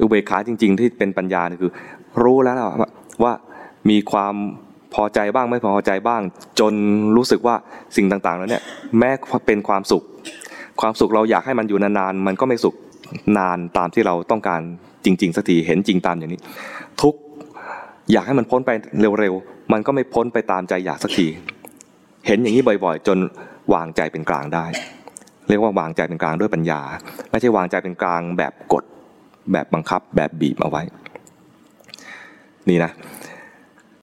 อุเบกขาจริง ๆ ที่เป็นปัญญาคือ รู้แล้วว่ามีความพอใจบ้างไม่พอใจบ้าง จนรู้สึกว่าสิ่งต่างๆแล้วเนี่ยแม้เป็นความสุข ความสุขเราอยากให้มันอยู่นานๆมันก็ไม่สุขนานตามที่เราต้องการจริง ๆสักทีเห็นจริงตามอย่างนี้ ทุกอยากให้มันพ้นไปเร็วๆมันก็ไม่พ้นไปตามใจอยากสักที เห็นอย่างนี้บ่อยๆ จนวางใจเป็นกลางได้ เรียกว่าวางใจเป็นกลางด้วยปัญญา ไม่ใช่วางใจเป็นกลางแบบกด แบบบังคับแบบบีบเอาไว้ นี่นะ